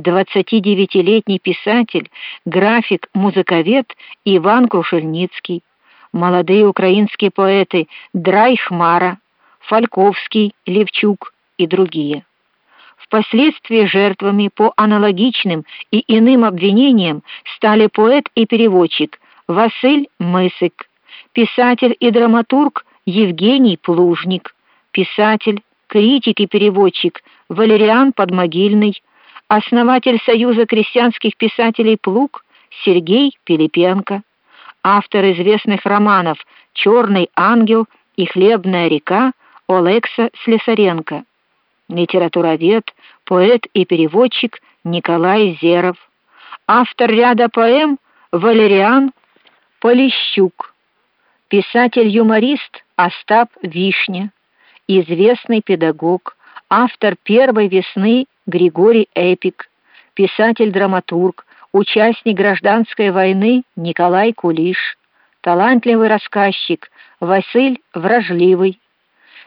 29-летний писатель, график, музыковед Иван Крушельницкий, молодые украинские поэты Драйхмара, Фальковский, Левчук и другие. Впоследствии жертвами по аналогичным и иным обвинениям стали поэт и переводчик Василь Мысык, писатель и драматург Евгений Плужник, писатель, критик и переводчик Валериан Подмогильный, основатель Союза крестьянских писателей Плуг Сергей Пилипенко, автор известных романов Черный ангел и Хлебная река Олекса Слесаренко, литературовед, поэт и переводчик Николай Зеров, автор ряда поэм Валериан Полищук, писатель-юморист Остап Вишня, известный педагог, автор первой весны Григорий Эпик, писатель-драматург, участник гражданской войны Николай Кулиш, талантливый рассказчик Василь Вражливый,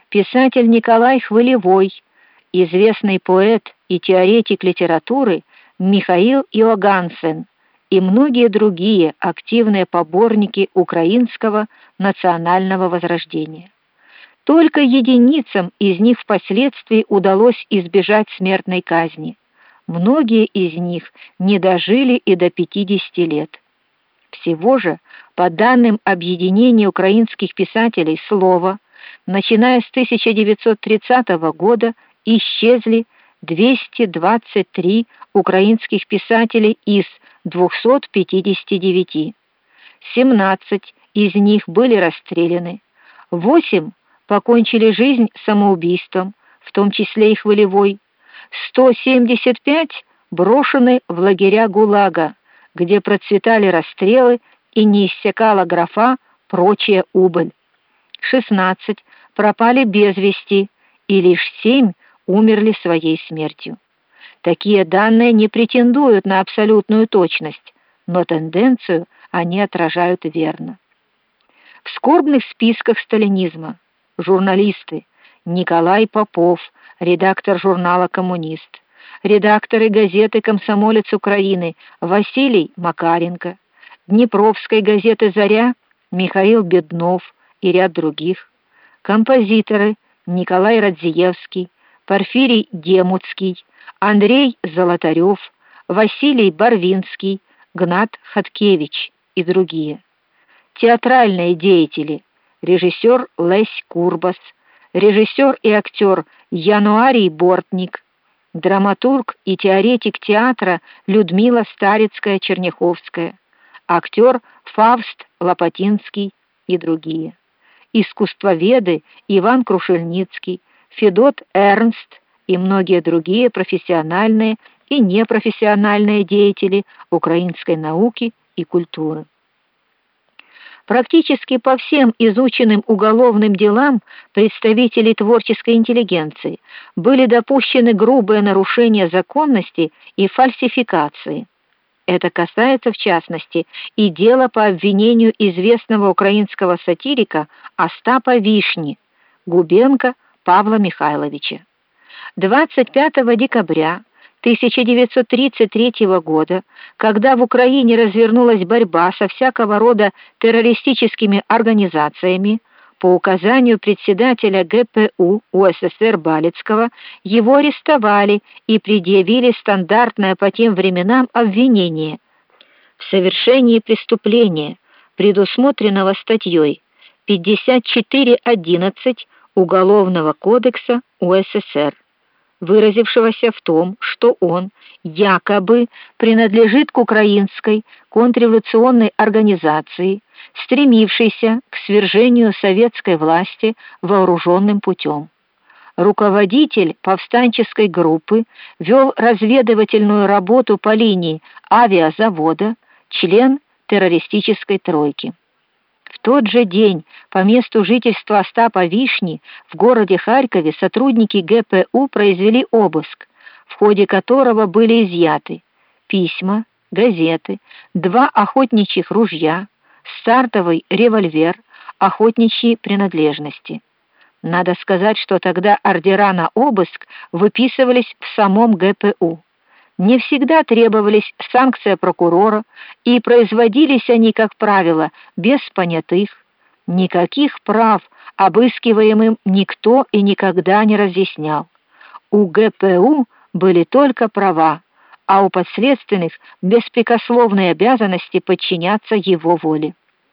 писатель Николай Хвылевой, известный поэт и теоретик литературы Михаил Иогансен и многие другие активные поборники украинского национального возрождения. Только единицам из них впоследствии удалось избежать смертной казни. Многие из них не дожили и до 50 лет. Всего же, по данным объединения украинских писателей Слово, начиная с 1930 года исчезли 223 украинских писателей из 259. 17 из них были расстреляны, 8 покончили жизнь самоубийством, в том числе и Хвылевой. 175 брошены в лагеря ГУЛАГа, где процветали расстрелы и не иссякала графа прочая убыль. 16 пропали без вести, и лишь 7 умерли своей смертью. Такие данные не претендуют на абсолютную точность, но тенденцию они отражают верно. В скорбных списках сталинизма журналисты Николай Попов, редактор журнала Коммунист, редакторы газеты Комсомолец Украины Василий Макаренко, Днепровской газеты Заря Михаил Беднов и ряд других, композиторы Николай Радзиевский, Порфирий Демуцкий, Андрей Золотарев, Василий Барвинский, Гнат Хаткевич и другие. Театральные деятели режиссер Лесь Курбас, режиссер и актер Януарий Бортник, драматург и теоретик театра Людмила Старицкая-Черняховская, актер Фавст Лопатинский и другие. Искусствоведы Иван Крушельницкий, Федот Эрнст и многие другие профессиональные и непрофессиональные деятели украинской науки и культуры. Практически по всем изученным уголовным делам представителей творческой интеллигенции были допущены грубые нарушения законности и фальсификации. Это касается в частности и дела по обвинению известного украинского сатирика Остапа Вишни, Губенко Павла Михайловича. 25 декабря 1933 года, когда в Украине развернулась борьба со всякого рода террористическими организациями, по указанию председателя ГПУ УССР Балицкого его арестовали и предъявили стандартное по тем временам обвинение в совершении преступления, предусмотренного статьей 54.11 Уголовного кодекса УССР выразившегося в том, что он якобы принадлежит к украинской контрреволюционной организации, стремившейся к свержению советской власти вооруженным путем. Руководитель повстанческой группы вел разведывательную работу по линии авиазавода, член террористической тройки тот же день по месту жительства Остапа Вишни в городе Харькове сотрудники ГПУ произвели обыск, в ходе которого были изъяты письма, газеты, два охотничьих ружья, стартовый револьвер, охотничьи принадлежности. Надо сказать, что тогда ордера на обыск выписывались в самом ГПУ. Не всегда требовались санкция прокурора, и производились они, как правило, без понятых. Никаких прав обыскиваемым никто и никогда не разъяснял. У ГПУ были только права, а у подследственных беспрекословные обязанности подчиняться его воле.